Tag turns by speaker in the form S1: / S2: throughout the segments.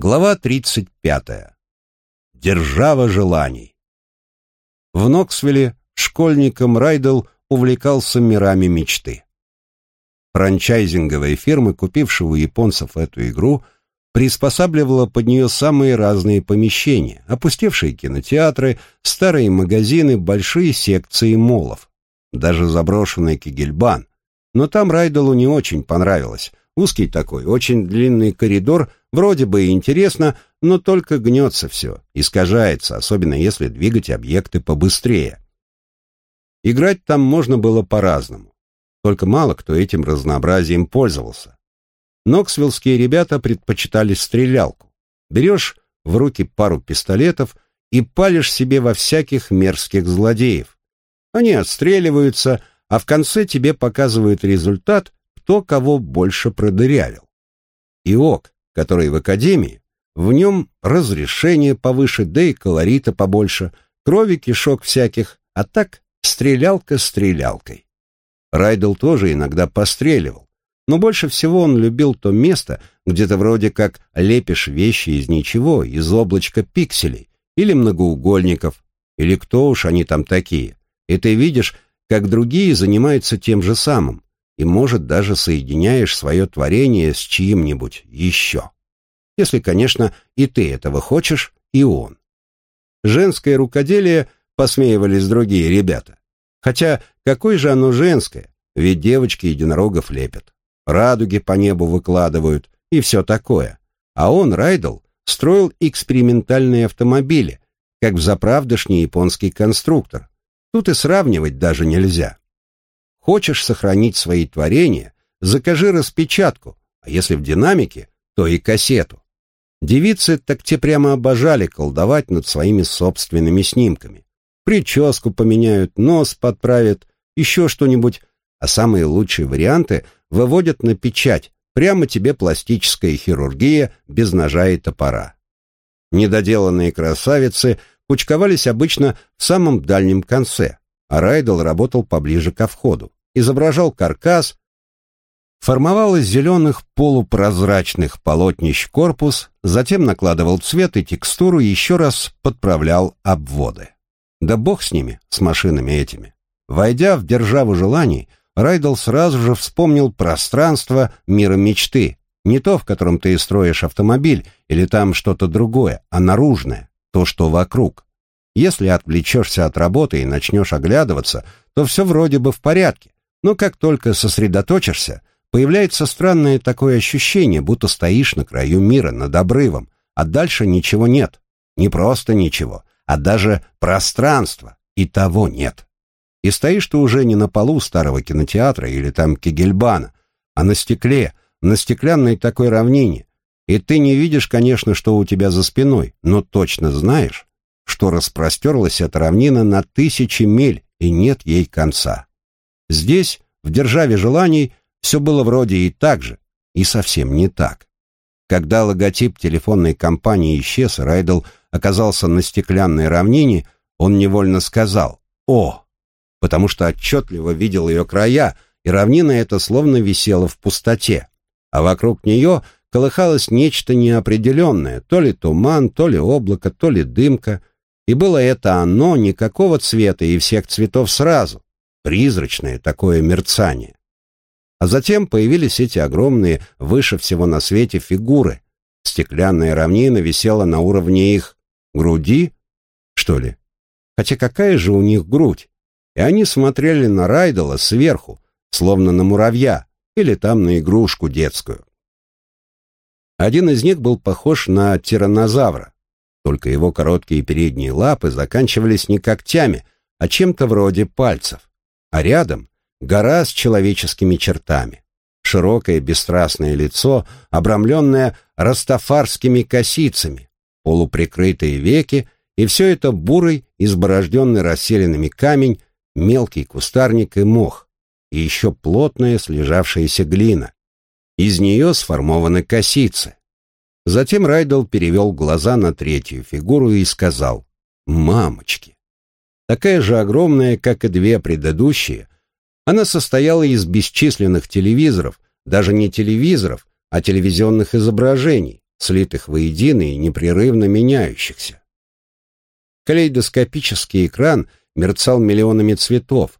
S1: Глава 35. Держава желаний. В Ноксвилле школьником Райдл увлекался мирами мечты. Франчайзинговая фирма, купившая у японцев эту игру, приспосабливала под нее самые разные помещения, опустевшие кинотеатры, старые магазины, большие секции молов, даже заброшенный Кегельбан. Но там Райделу не очень понравилось. Узкий такой, очень длинный коридор, вроде бы и интересно, но только гнется все, искажается, особенно если двигать объекты побыстрее. Играть там можно было по-разному, только мало кто этим разнообразием пользовался. Ноксвиллские ребята предпочитали стрелялку. Берешь в руки пару пистолетов и палишь себе во всяких мерзких злодеев. Они отстреливаются, а в конце тебе показывают результат, кто кого больше продырявил. ИОК, который в академии, в нем разрешение повыше, да и колорита побольше, крови кишок всяких, а так стрелялка стрелялкой. Райдл тоже иногда постреливал, но больше всего он любил то место, где ты вроде как лепишь вещи из ничего, из облачка пикселей, или многоугольников, или кто уж они там такие, и ты видишь, как другие занимаются тем же самым, и, может, даже соединяешь свое творение с чьим-нибудь еще. Если, конечно, и ты этого хочешь, и он. Женское рукоделие посмеивались другие ребята. Хотя какое же оно женское, ведь девочки единорогов лепят, радуги по небу выкладывают и все такое. А он, Райдл, строил экспериментальные автомобили, как в заправдошний японский конструктор. Тут и сравнивать даже нельзя. Хочешь сохранить свои творения, закажи распечатку, а если в динамике, то и кассету. Девицы так те прямо обожали колдовать над своими собственными снимками. Прическу поменяют, нос подправят, еще что-нибудь, а самые лучшие варианты выводят на печать, прямо тебе пластическая хирургия без ножа и топора. Недоделанные красавицы кучковались обычно в самом дальнем конце, а Райдл работал поближе ко входу изображал каркас, формовал из зеленых полупрозрачных полотнищ корпус, затем накладывал цвет и текстуру, еще раз подправлял обводы. Да бог с ними, с машинами этими. Войдя в державу желаний, Райдл сразу же вспомнил пространство мира мечты, не то, в котором ты строишь автомобиль, или там что-то другое, а наружное, то, что вокруг. Если отвлечешься от работы и начнешь оглядываться, то все вроде бы в порядке, но как только сосредоточишься, появляется странное такое ощущение, будто стоишь на краю мира, над обрывом, а дальше ничего нет. Не просто ничего, а даже пространства, и того нет. И стоишь ты уже не на полу старого кинотеатра или там Кегельбана, а на стекле, на стеклянной такой равнине. И ты не видишь, конечно, что у тебя за спиной, но точно знаешь, что распростерлась эта равнина на тысячи миль, и нет ей конца. Здесь, в державе желаний, все было вроде и так же, и совсем не так. Когда логотип телефонной компании исчез, Райдл оказался на стеклянной равнине, он невольно сказал «О!», потому что отчетливо видел ее края, и равнина эта словно висела в пустоте, а вокруг нее колыхалось нечто неопределенное, то ли туман, то ли облако, то ли дымка, и было это оно никакого цвета и всех цветов сразу, призрачное такое мерцание. А затем появились эти огромные, выше всего на свете фигуры. Стеклянная равнина висела на уровне их груди, что ли? Хотя какая же у них грудь? И они смотрели на Райдела сверху, словно на муравья или там на игрушку детскую. Один из них был похож на тираннозавра, только его короткие передние лапы заканчивались не когтями, а чем-то вроде пальцев а рядом гора с человеческими чертами. Широкое бесстрастное лицо, обрамленное растафарскими косицами, полуприкрытые веки, и все это бурый, изборожденный расселенными камень, мелкий кустарник и мох, и еще плотная слежавшаяся глина. Из нее сформованы косицы. Затем Райдл перевел глаза на третью фигуру и сказал «Мамочки!» такая же огромная, как и две предыдущие. Она состояла из бесчисленных телевизоров, даже не телевизоров, а телевизионных изображений, слитых воедино и непрерывно меняющихся. Калейдоскопический экран мерцал миллионами цветов.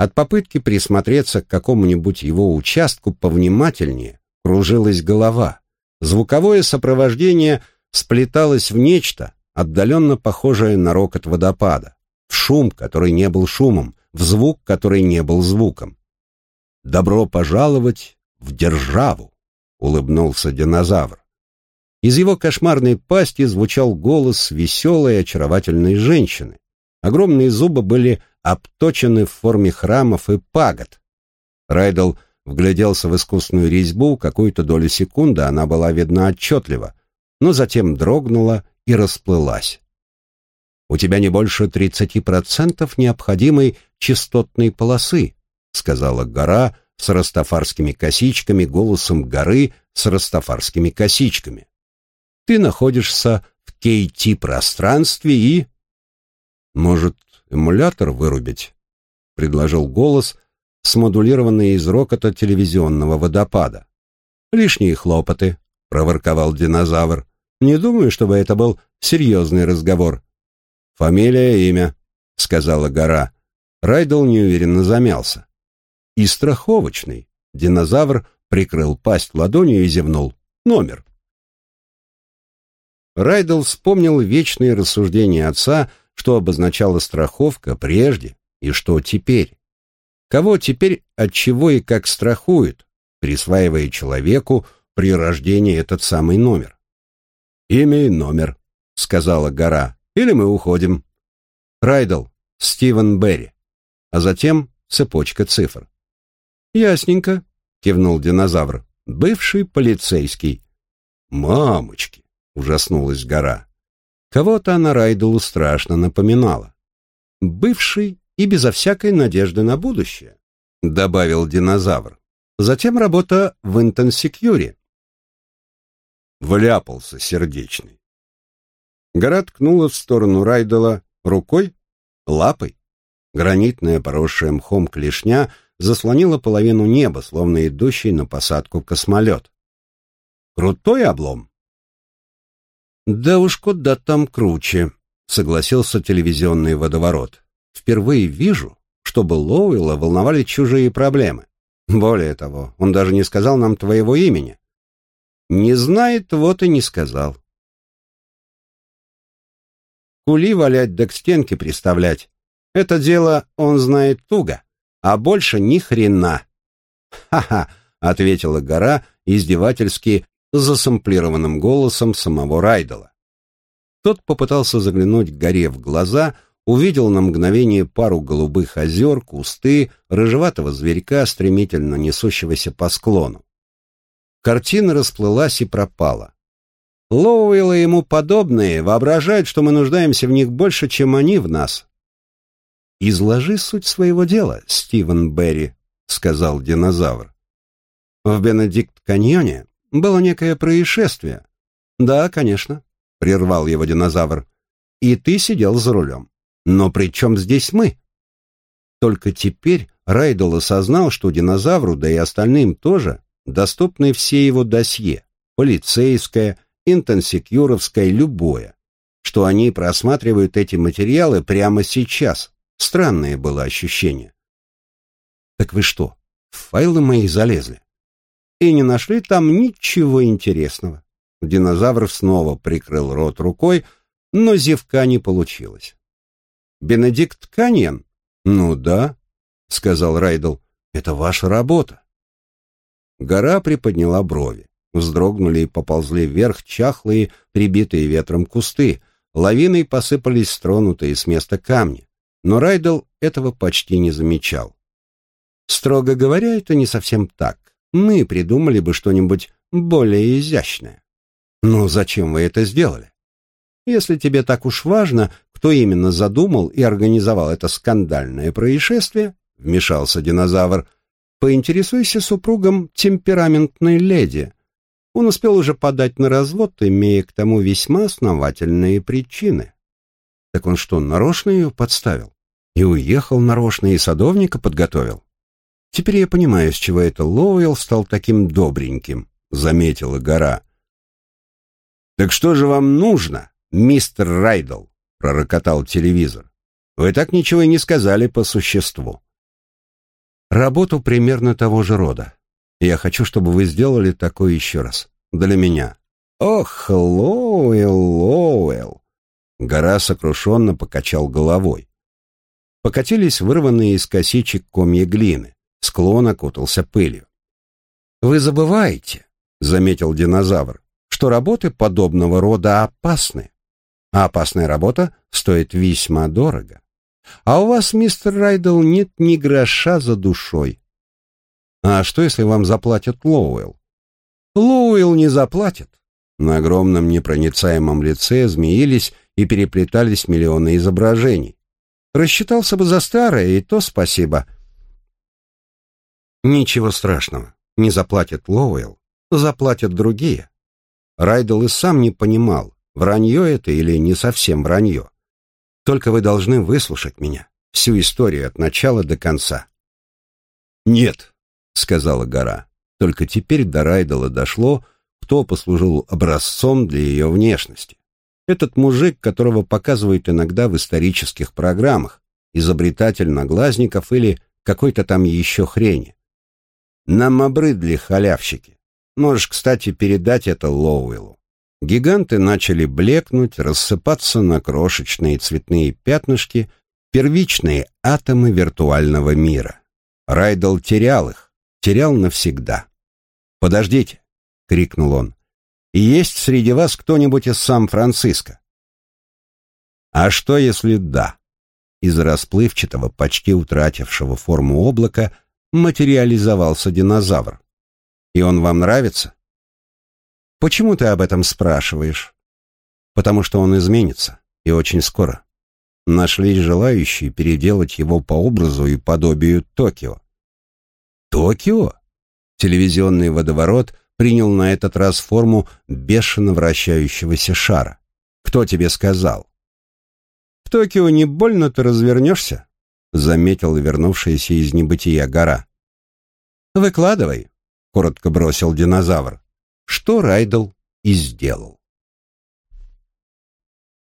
S1: От попытки присмотреться к какому-нибудь его участку повнимательнее кружилась голова. Звуковое сопровождение сплеталось в нечто, отдаленно похожее на рокот водопада, в шум, который не был шумом, в звук, который не был звуком. «Добро пожаловать в державу!» — улыбнулся динозавр. Из его кошмарной пасти звучал голос веселой очаровательной женщины. Огромные зубы были обточены в форме храмов и пагод. Райдл вгляделся в искусную резьбу, какую-то долю секунды она была видна отчетливо, но затем дрогнула и расплылась. «У тебя не больше тридцати процентов необходимой частотной полосы», сказала гора с растафарскими косичками голосом горы с растафарскими косичками. «Ты находишься в KT-пространстве и...» «Может, эмулятор вырубить?» — предложил голос, смодулированный из рокота телевизионного водопада. «Лишние хлопоты», — проворковал динозавр. «Не думаю, чтобы это был серьезный разговор». «Фамилия, имя», — сказала гора. Райдл неуверенно замялся. «И страховочный». Динозавр прикрыл пасть ладонью и зевнул. «Номер». Райдл вспомнил вечные рассуждения отца, что обозначала страховка прежде и что теперь. Кого теперь от чего и как страхуют, присваивая человеку при рождении этот самый номер. «Имя и номер», — сказала гора, — «или мы уходим». Райдл, Стивен Берри, а затем цепочка цифр. «Ясненько», — кивнул динозавр, — «бывший полицейский». «Мамочки!» — ужаснулась гора. Кого-то она Райделу страшно напоминала. «Бывший и безо всякой надежды на будущее», — добавил динозавр. Затем работа в Интенсекьюре. Вляпался сердечный. Гора ткнула в сторону Райдела рукой, лапой. Гранитная, поросшая мхом клешня, заслонила половину неба, словно идущий на посадку космолет. Крутой облом. «Да уж куда там круче», — согласился телевизионный водоворот. «Впервые вижу, чтобы Лоуэлла волновали чужие проблемы. Более того, он даже не сказал нам твоего имени». «Не знает, вот и не сказал». Кули валять да к стенке приставлять. Это дело он знает туго, а больше ни хрена. «Ха-ха», — ответила гора, издевательски засамплированным голосом самого Райдела. Тот попытался заглянуть горе в глаза, увидел на мгновение пару голубых озер, кусты, рыжеватого зверька, стремительно несущегося по склону. Картина расплылась и пропала. Лоуэлл и ему подобные воображают, что мы нуждаемся в них больше, чем они в нас. «Изложи суть своего дела, Стивен Берри», — сказал динозавр. В Бенедикт-каньоне было некое происшествие. Да, конечно, прервал его динозавр. И ты сидел за рулем. Но при чем здесь мы? Только теперь Райдл осознал, что динозавру, да и остальным тоже, доступны все его досье, полицейское, интенсекьюровское, любое, что они просматривают эти материалы прямо сейчас. Странное было ощущение. Так вы что, в файлы мои залезли? И не нашли там ничего интересного. Динозавр снова прикрыл рот рукой, но зевка не получилось. «Бенедикт Каньен?» «Ну да», — сказал Райдл, — «это ваша работа». Гора приподняла брови. Вздрогнули и поползли вверх чахлые, прибитые ветром кусты. Лавиной посыпались стронутые с места камни. Но Райдл этого почти не замечал. Строго говоря, это не совсем так мы придумали бы что-нибудь более изящное. Но зачем вы это сделали? Если тебе так уж важно, кто именно задумал и организовал это скандальное происшествие, вмешался динозавр, поинтересуйся супругом темпераментной леди. Он успел уже подать на развод, имея к тому весьма основательные причины. Так он что, нарочно ее подставил? И уехал нарочно, и садовника подготовил? Теперь я понимаю, с чего это Лоуэлл стал таким добреньким, заметила гора. «Так что же вам нужно, мистер Райдл?» — пророкотал телевизор. «Вы так ничего и не сказали по существу».
S2: «Работу примерно того же рода. Я хочу, чтобы вы сделали такое еще раз. Для меня».
S1: «Ох, Лоуэлл, Лоуэлл!» Гора сокрушенно покачал головой. Покатились вырванные из косичек комья глины. Склон окутался пылью.
S2: «Вы забываете», — заметил динозавр, «что работы подобного рода опасны. А опасная работа стоит весьма дорого. А у вас, мистер Райдл, нет ни гроша за душой. А что, если вам заплатят Лоуэлл? Лоуэлл не заплатит. На огромном непроницаемом лице змеились и переплетались миллионы изображений. Рассчитался бы за старое, и то спасибо. Ничего страшного. Не заплатит Лоуэлл, заплатят другие. Райдл и сам не понимал, вранье это или не совсем вранье. Только вы должны выслушать меня, всю историю от начала до конца.
S1: «Нет», — сказала гора. Только теперь до Райдела дошло, кто послужил образцом для ее внешности. Этот мужик, которого показывают иногда в исторических программах, изобретатель наглазников или какой-то там еще хрени. Нам обрыдли халявщики. Можешь, кстати, передать это Лоуэллу. Гиганты начали блекнуть, рассыпаться на крошечные цветные пятнышки, первичные атомы виртуального мира. Райдл терял их, терял навсегда. «Подождите!» — крикнул он. «Есть среди вас кто-нибудь из Сан-Франциско?» «А что, если да?» Из расплывчатого, почти утратившего форму облака, материализовался динозавр. «И он вам нравится?» «Почему ты об этом спрашиваешь?» «Потому что он изменится, и очень скоро. Нашлись желающие переделать его по образу и подобию Токио». «Токио?» Телевизионный водоворот принял на этот раз форму бешено вращающегося шара. «Кто тебе сказал?» «В Токио не больно ты развернешься?» — заметил вернувшаяся из небытия гора. «Выкладывай», — коротко бросил динозавр, что Райдл и сделал.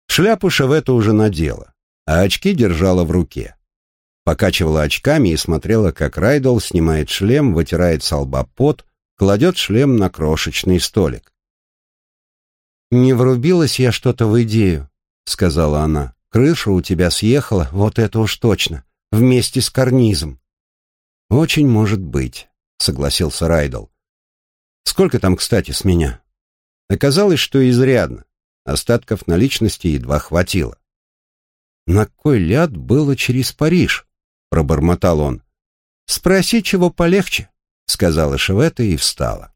S1: Шляпу Шевета уже надела, а очки держала в руке. Покачивала очками и смотрела, как Райдл снимает шлем, вытирает с лба пот, кладет шлем на крошечный столик. «Не врубилась я что-то в идею», — сказала она. «Крыша у тебя съехала, вот это уж точно, вместе с карнизом». «Очень может быть», — согласился Райдл. Сколько там, кстати, с меня? Оказалось, что изрядно. Остатков наличности едва хватило. «На кой ляд было через Париж?» — пробормотал он. «Спроси, чего полегче», — сказала Шевета и встала.